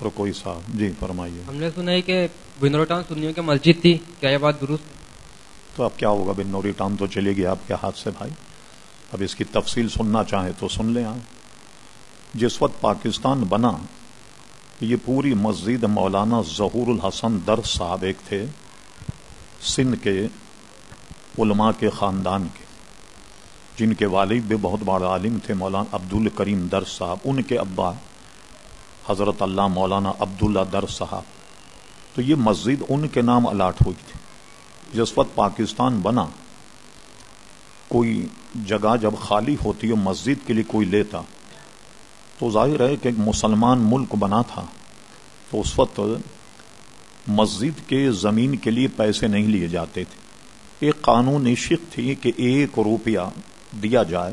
اور کوئی صاحب۔ جی فرمائیے۔ ہم نے سنا ہے کہ بنور ٹاؤن سنیوں کی مسجد تھی۔ کیا یہ بات درست تو اب کیا ہوگا؟ بن نوری ٹاؤن تو چلے گی آپ کے ہاتھ سے بھائی۔ اب اس کی تفصیل سننا چاہیں تو سن لیں آپ۔ جس وقت پاکستان بنا یہ پوری مسجد مولانا ظہور الحسن در صاحب ایک تھے سندھ کے علماء کے خاندان کے۔ جن کے والد بھی بہت بڑا عالم تھے مولانا عبد الکریم در صاحب ان کے ابا۔ حضرت اللہ مولانا عبداللہ در صاحب تو یہ مسجد ان کے نام الاٹ ہوئی تھی۔ جس وقت پاکستان بنا۔ کوئی جگہ جب خالی ہوتی ہے، مسجد کے لیے کوئی لیتا۔ تو ظاہر ہے کہ ایک مسلمان ملک بنا تھا۔ تو اس وقت مسجد کے زمین کے لیے پیسے نہیں لیے جاتے تھے۔ ایک قانون شک تھی کہ ایک روپیہ دیا جائے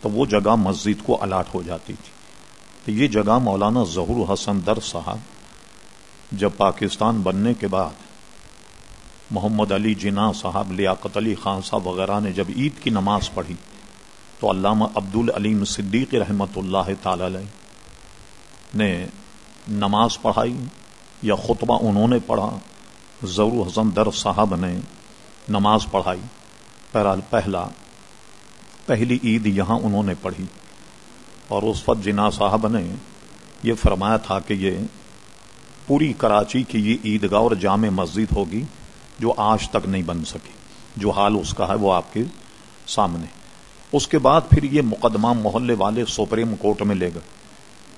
تو وہ جگہ مسجد کو الاٹ ہو جاتی تھی۔ تو یہ جگہ مولانا ظہور حسن در صاحب، جب پاکستان بننے کے بعد محمد علی جناح صاحب، لیاقت علی خان صاحب وغیرہ نے جب عید کی نماز پڑھی تو علامہ عبد العلیم صدیق رحمت اللہ تعالی علیہ نے نماز پڑھائی یا خطبہ انہوں نے پڑھا ضرور حسن در صاحب نے نماز پڑھائی۔ پہلا پہلی عید یہاں انہوں نے پڑھی۔ اور اس وقت جناح صاحب نے یہ فرمایا تھا کہ یہ پوری کراچی کی یہ عیدگاہ اور جامع مسجد ہوگی جو آج تک نہیں بن سکی۔ جو حال اس کا ہے وہ آپ کے سامنے۔ اس کے بعد پھر یہ مقدمہ محلے والے سپریم کورٹ میں لے گئے۔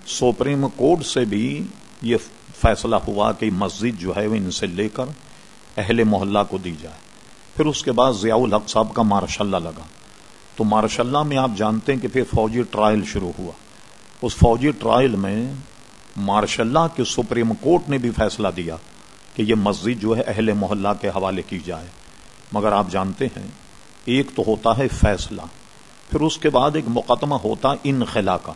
سپریم کورٹ سے بھی یہ فیصلہ ہوا کہ مسجد جو ہے وہ ان سے لے کر اہل محلہ کو دی جائے۔ پھر اس کے بعد ضیاء الحق صاحب کا مارش اللہ لگا۔ تو مارش اللہ میں آپ جانتے ہیں کہ پھر فوجی ٹرائل شروع ہوا۔ اس فوجی ٹرائل میں مارش اللہ کے سپریم کورٹ نے بھی فیصلہ دیا کہ یہ مسجد جو ہے اہل محلہ کے حوالے کی جائے۔ مگر آپ جانتے ہیں، ایک تو ہوتا ہے فیصلہ، پھر اس کے بعد ایک مقدمہ ہوتا انخلا کا۔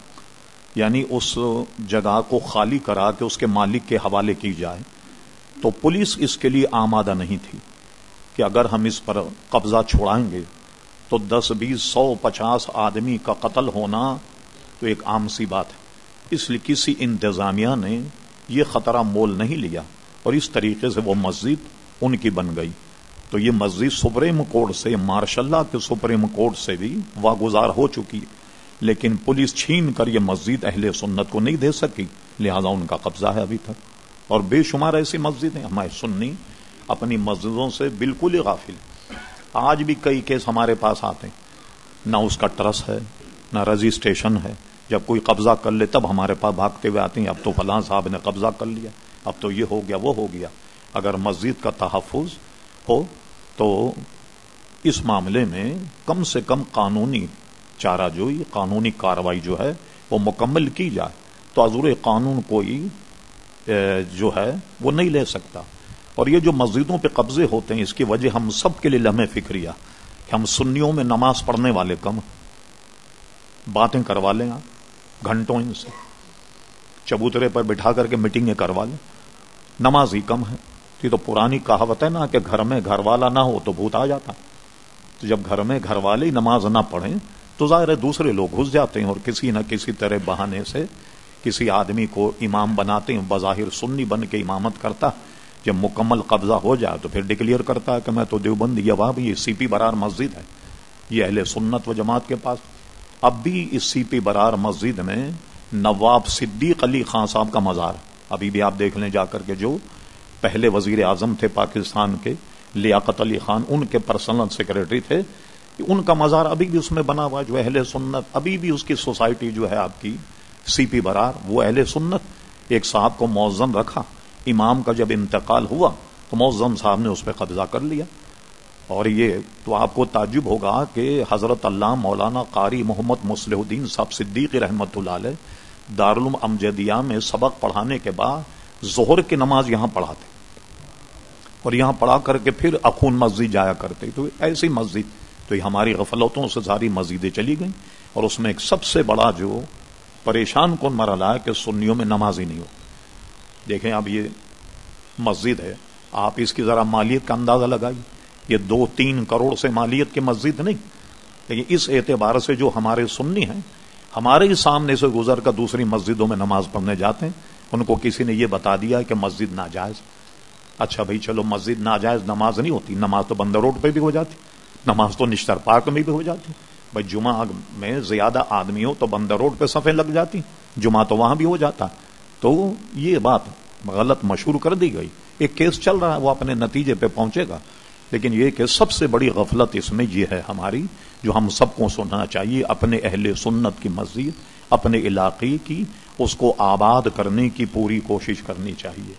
یعنی اس جگہ کو خالی کرا کے اس کے مالک کے حوالے کی جائے۔ تو پولیس اس کے لیے آمادہ نہیں تھی کہ اگر ہم اس پر قبضہ چھوڑائیں گے تو دس بیس سو پچاس آدمی کا قتل ہونا تو ایک عام سی بات ہے۔ اس لیے کسی انتظامیہ نے یہ خطرہ مول نہیں لیا اور اس طریقے سے وہ مسجد ان کی بن گئی۔ تو یہ مسجد سپریم کورٹ سے مارش اللہ کے سپریم کورٹ سے بھی واگزار ہو چکی لیکن پولیس چھین کر یہ مسجد اہل سنت کو نہیں دے سکی، لہذا ان کا قبضہ ہے ابھی تک۔ اور بے شمار ایسی مسجد ہیں ہمارے سنی اپنی مسجدوں سے بالکل ہی غافل۔ آج بھی کئی کیس ہمارے پاس آتے ہیں۔ نہ اس کا ٹرس ہے، نہ رجسٹریشن ہے۔ جب کوئی قبضہ کر لے، تب ہمارے پاس بھاگتے ہوئے آتے ہیں۔ اب تو فلاں صاحب نے قبضہ کر لیا۔ اب تو یہ ہو گیا، وہ ہو گیا۔ اگر مسجد کا تحفظ ہو، تو اس معاملے میں کم سے کم قانونی چارہ جو قانونی کاروائی جو ہے، وہ مکمل کی جائے۔ تو عزور قانون کوئی جو ہے، وہ نہیں لے سکتا۔ اور یہ جو مسجدوں پہ قبضے ہوتے ہیں اس کی وجہ ہم سب کے لیے لمحے فکریہ کہ ہم سنیوں میں نماز پڑھنے والے کم باتیں کروا لیں آپ، گھنٹوں ان سے۔ چبوترے پر بٹھا کر کے میٹنگیں کروا لیں۔ نماز ہی کم ہے۔ یہ تو پرانی کہاوت ہے نا کہ گھر میں گھر والا نہ ہو تو بھوت آ جاتا۔ تو جب گھر میں گھر والے نماز نہ پڑھیں تو ظاہر ہے دوسرے لوگ گھس جاتے ہیں اور کسی نہ کسی طرح بہانے سے کسی آدمی کو امام بناتے ہیں، بظاہر سنی بن کے امامت کرتا۔ جب مکمل قبضہ ہو جائے تو پھر ڈکلیئر کرتا ہے کہ میں تو دیوبند یہ وہاں بھی یہ سی پی برار مسجد ہے۔ یہ اہل سنت و جماعت کے پاس۔ اب بھی اس سی پی برار مسجد میں نواب صدیق علی خان صاحب کا مزار ابھی بھی آپ دیکھ لیں جا کر کے جو پہلے وزیر اعظم تھے پاکستان کے لیاقت علی خان، ان کے پرسنل سیکرٹری تھے۔ ان کا مزار ابھی بھی اس میں بنا ہوا جو اہل سنت، ابھی بھی اس کی سوسائٹی جو ہے آپ کی سی پی برار، وہ اہل سنت۔ ایک صاحب کو موزن رکھا۔ امام کا جب انتقال ہوا تو موزن صاحب نے اس پہ قبضہ کر لیا۔ اور یہ تو آپ کو تعجب ہوگا کہ حضرت اللہ مولانا قاری محمد مسلح الدین صاحب صدیق رحمت اللہ علیہ دارالعلوم امجدیہ میں سبق پڑھانے کے بعد ظہر کی نماز یہاں پڑھاتے۔ اور یہاں پڑھا کر کے پھر اخون مسجد جایا کرتے۔ تو ایسی مسجد تو یہ ہماری غفلتوں سے ساری مسجدیں چلی گئیں۔ اور اس میں ایک سب سے بڑا جو پریشان کون مرحلہ ہے کہ سنیوں میں نماز ہی نہیں ہو۔ دیکھیں اب یہ مسجد ہے، آپ اس کی ذرا مالیت کا اندازہ لگائیے۔ یہ دو تین کروڑ سے مالیت کی مسجد نہیں، لیکن اس اعتبار سے جو ہمارے سننی ہیں، ہمارے ہی سامنے سے گزر کر دوسری مسجدوں میں نماز پڑھنے جاتے ہیں۔ ان کو کسی نے یہ بتا دیا کہ مسجد ناجائز۔ اچھا بھائی، چلو مسجد ناجائز نماز نہیں ہوتی، نماز تو بندر روڈ پہ بھی ہو جاتی، نماز تو نشتر پارک میں بھی ہو جاتی۔ بھائی، جمعہ میں زیادہ آدمی ہو تو بندر روڈ پہ صفیں لگ جاتی، جمعہ تو وہاں بھی ہو جاتا۔ تو یہ بات غلط مشہور کر دی گئی۔ ایک کیس چل رہا ہے، وہ اپنے نتیجے پہ پہنچے گا۔ لیکن یہ کہ سب سے بڑی غفلت اس میں یہ ہے ہماری، جو ہم سب کو سننا چاہیے، اپنے اہل سنت کی مسجد، اپنے علاقے کی، اس کو آباد کرنے کی پوری کوشش کرنی چاہیے۔